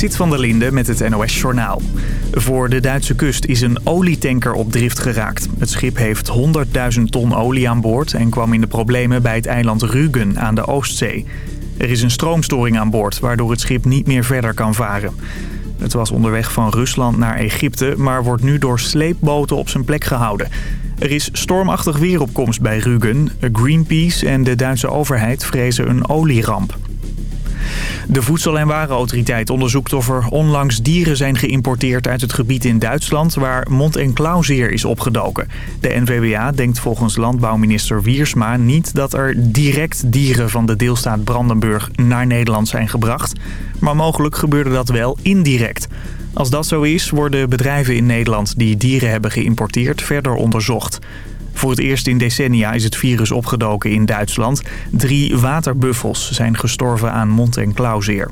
Sit van der Linde met het NOS-journaal. Voor de Duitse kust is een olietanker op drift geraakt. Het schip heeft 100.000 ton olie aan boord... en kwam in de problemen bij het eiland Rügen aan de Oostzee. Er is een stroomstoring aan boord, waardoor het schip niet meer verder kan varen. Het was onderweg van Rusland naar Egypte... maar wordt nu door sleepboten op zijn plek gehouden. Er is stormachtig weer op komst bij Rügen. Greenpeace en de Duitse overheid vrezen een olieramp. De Voedsel- en Warenautoriteit onderzoekt of er onlangs dieren zijn geïmporteerd uit het gebied in Duitsland waar mond- en klauwzeer is opgedoken. De NVWA denkt volgens landbouwminister Wiersma niet dat er direct dieren van de deelstaat Brandenburg naar Nederland zijn gebracht. Maar mogelijk gebeurde dat wel indirect. Als dat zo is, worden bedrijven in Nederland die dieren hebben geïmporteerd verder onderzocht. Voor het eerst in decennia is het virus opgedoken in Duitsland. Drie waterbuffels zijn gestorven aan mond- en klauwzeer.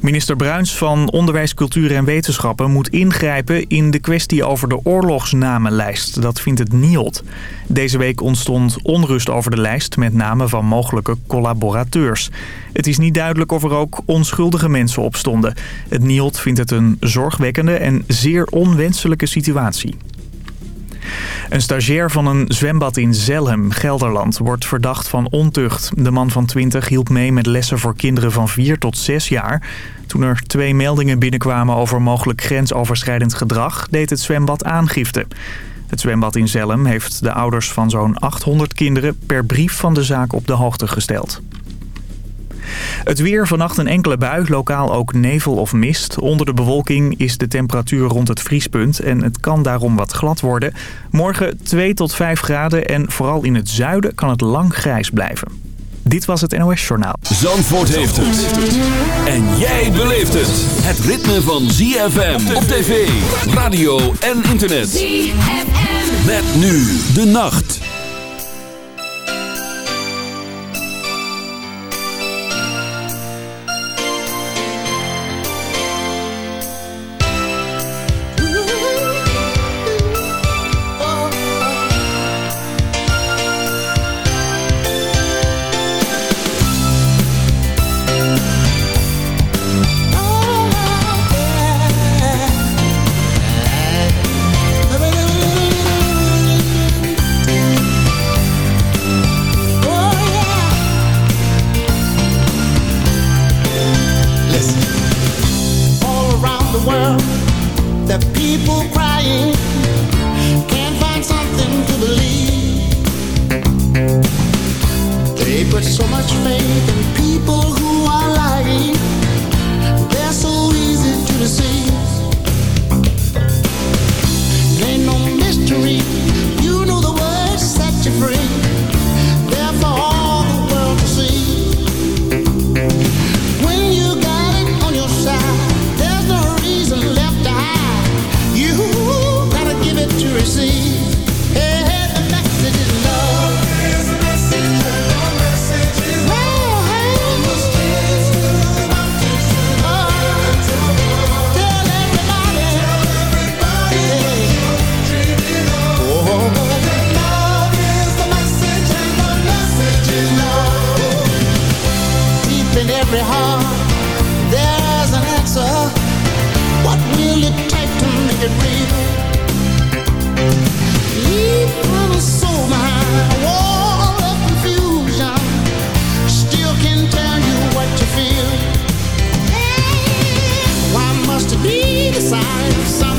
Minister Bruins van Onderwijs, Cultuur en Wetenschappen moet ingrijpen in de kwestie over de oorlogsnamenlijst. Dat vindt het NIOD. Deze week ontstond onrust over de lijst met namen van mogelijke collaborateurs. Het is niet duidelijk of er ook onschuldige mensen op stonden. Het NIOD vindt het een zorgwekkende en zeer onwenselijke situatie. Een stagiair van een zwembad in Zelhem, Gelderland, wordt verdacht van ontucht. De man van 20 hielp mee met lessen voor kinderen van 4 tot 6 jaar. Toen er twee meldingen binnenkwamen over mogelijk grensoverschrijdend gedrag, deed het zwembad aangifte. Het zwembad in Zelhem heeft de ouders van zo'n 800 kinderen per brief van de zaak op de hoogte gesteld. Het weer, vannacht een enkele bui, lokaal ook nevel of mist. Onder de bewolking is de temperatuur rond het vriespunt en het kan daarom wat glad worden. Morgen 2 tot 5 graden en vooral in het zuiden kan het lang grijs blijven. Dit was het NOS Journaal. Zandvoort heeft het. En jij beleeft het. Het ritme van ZFM op tv, radio en internet. ZFM. Met nu de nacht. in every heart There's an answer What will it take to make it real? Even a soul behind a wall of confusion Still can tell you what you feel Why must it be the sign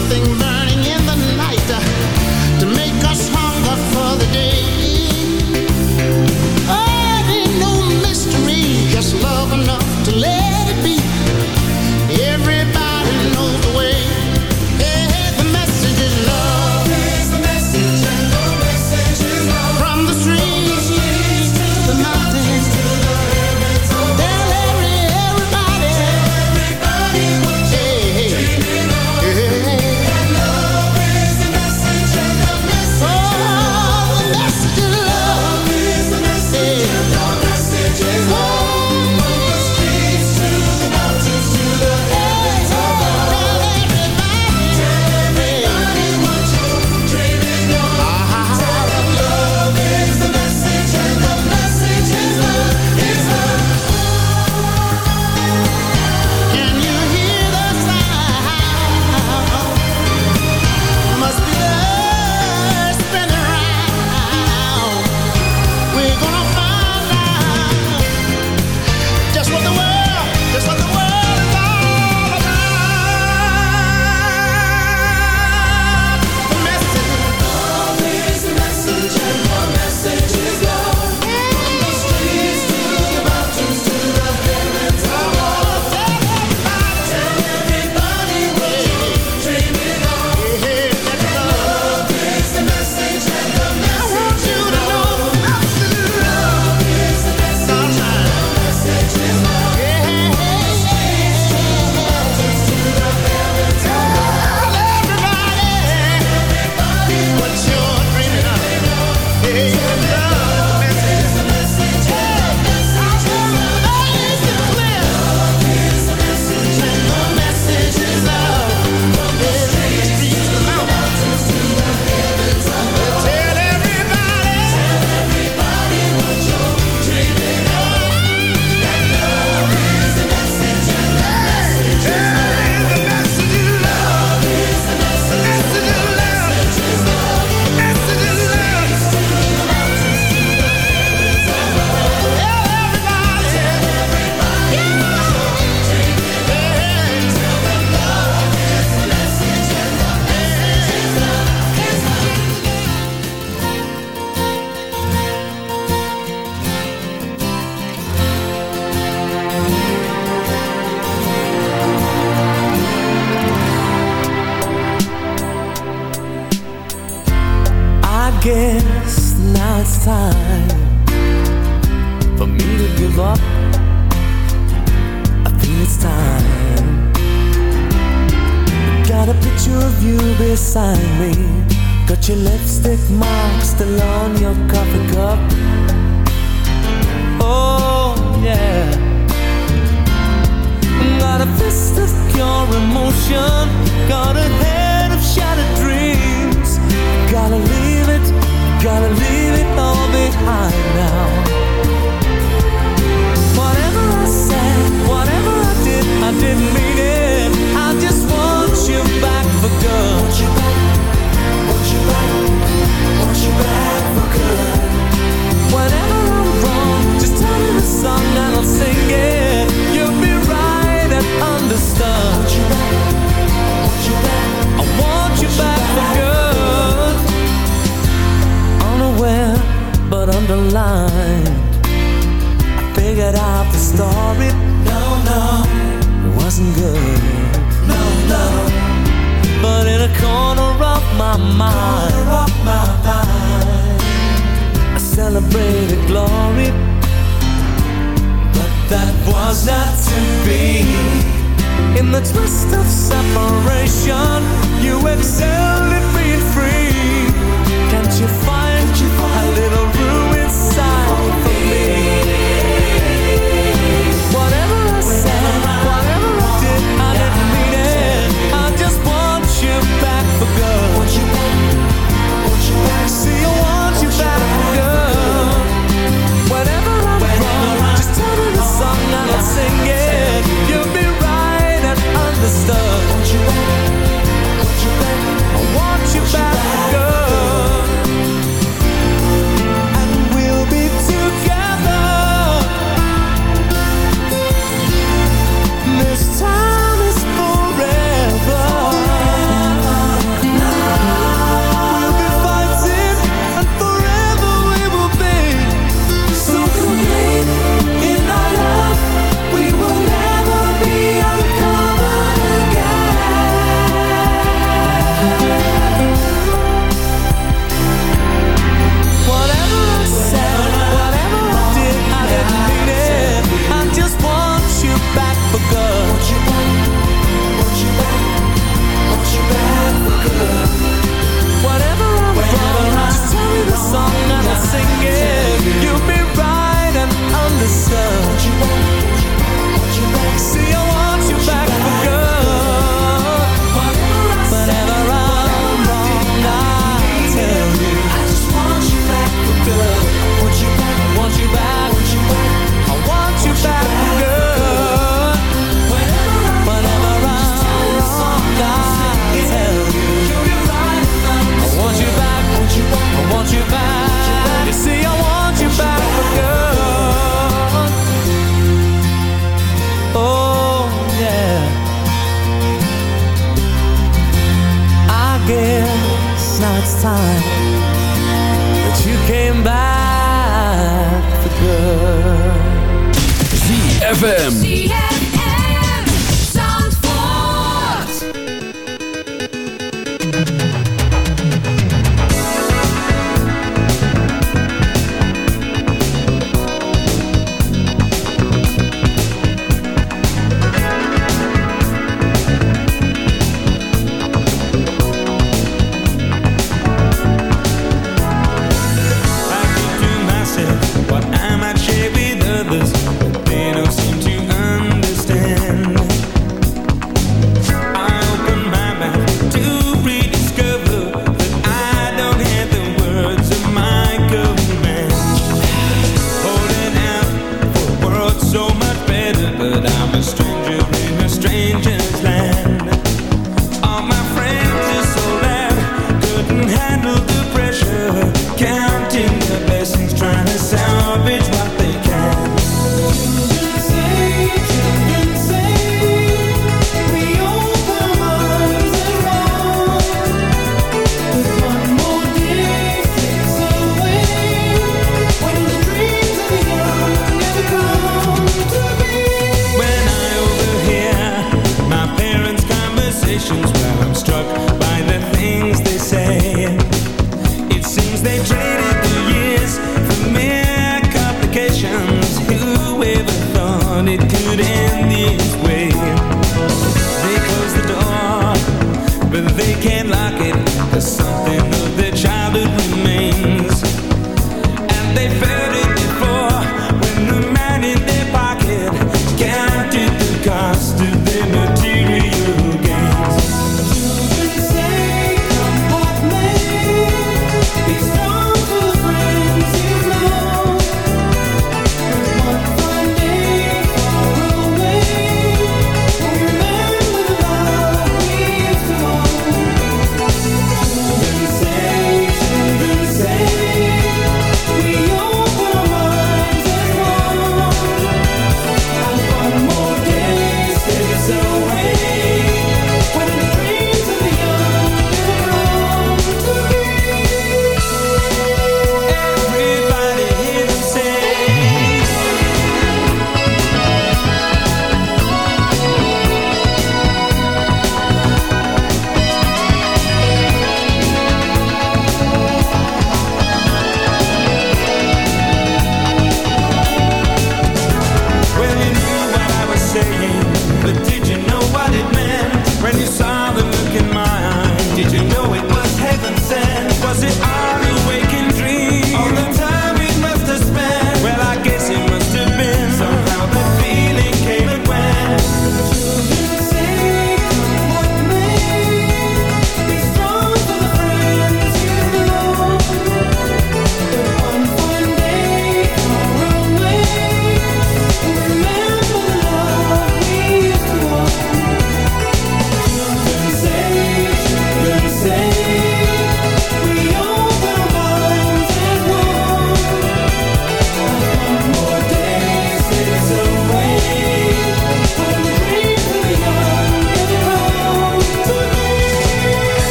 but I'm a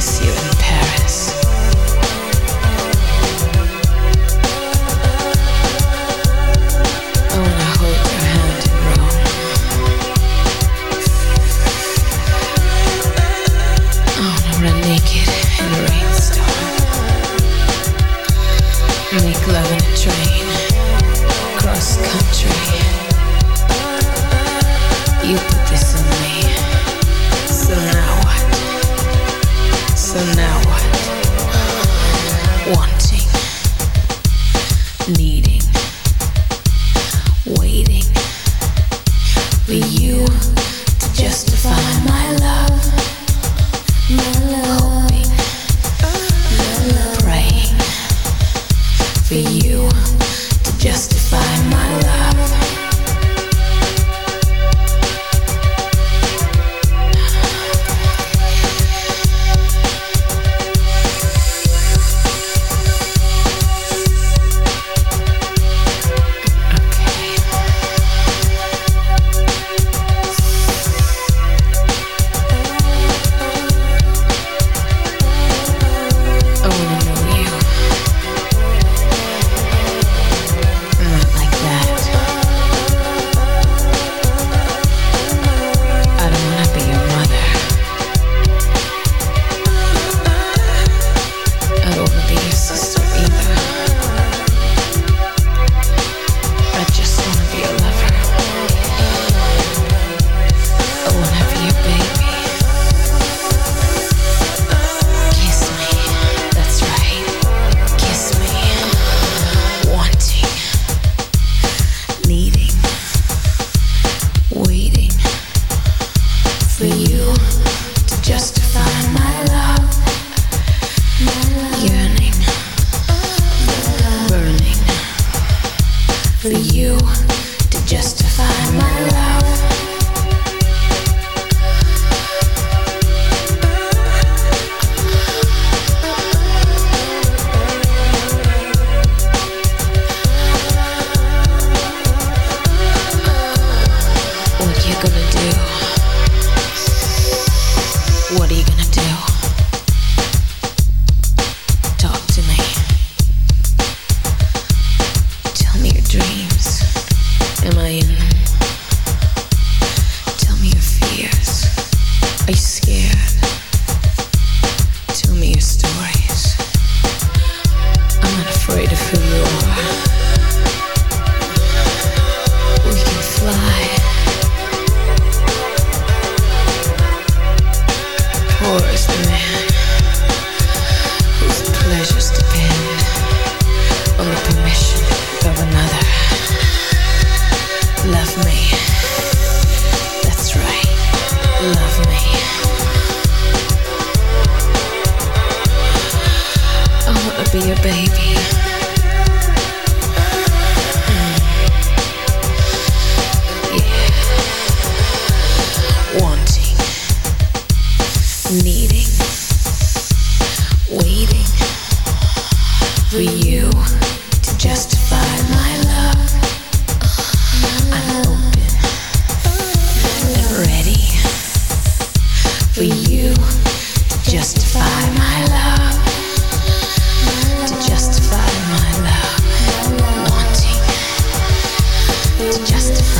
esquecido. need. justify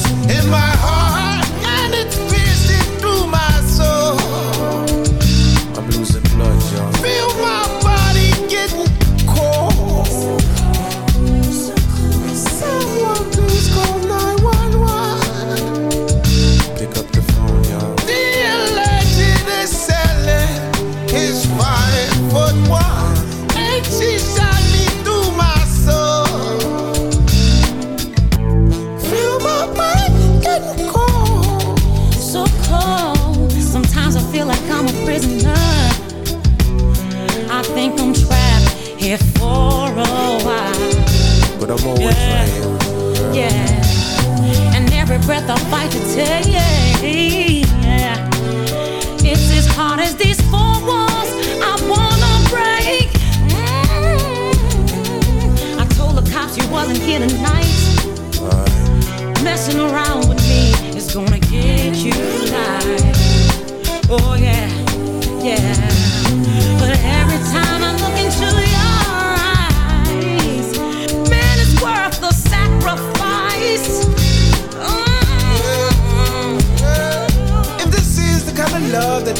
breath, I'll fight to tell you.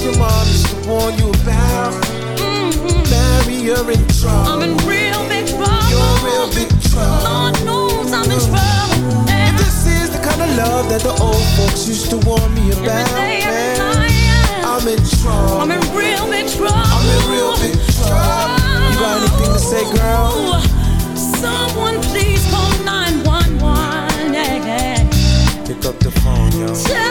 your mom used to warn you about. Mm -hmm. Marry her in trouble. I'm in real big trouble. You're real big trouble. Lord knows I'm in mm. trouble. Yeah. And this is the kind of love that the old folks used to warn me about. Every day, every night, yeah. I'm in trouble. I'm in real big trouble. I'm in real big trouble. You got anything to say, girl? Someone please call 911. Yeah. Pick up the phone, yo.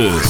9.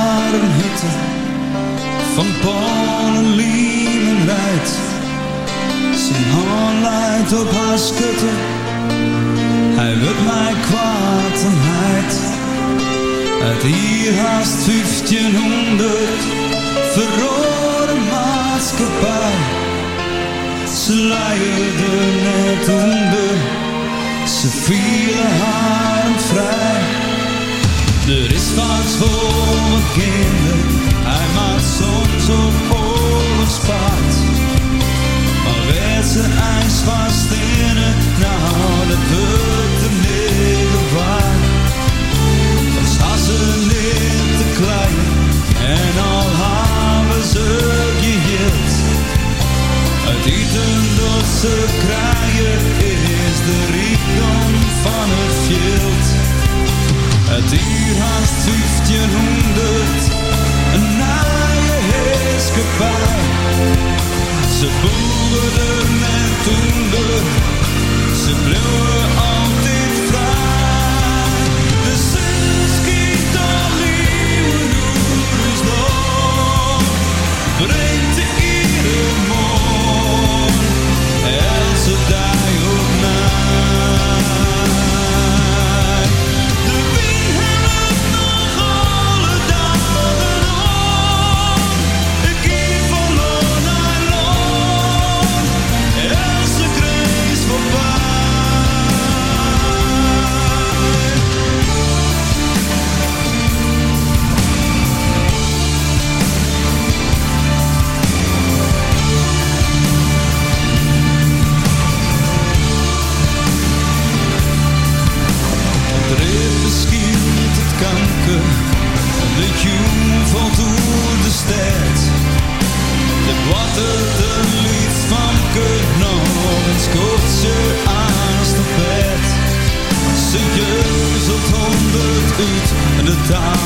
hutte van Polen, Liemen rijdt. Zijn hand leidt op haar schutte, hij wil mij kwaad en heid. Het hier haast 1500 verrode maatschappij. Ze leiden net onder, ze vielen haar vrij. Er is wat voor mijn kinderen, hij maakt soms op oorlogspaard. Maar werd ze ijs vast in het, nou dat wordt de middel waard. Dan staan ze niet te klein en al hebben ze geheeld. Het eten dat ze krijgen is de rijkdom van het veld. Ze boeren en toender, ze bleven altijd honderd uit en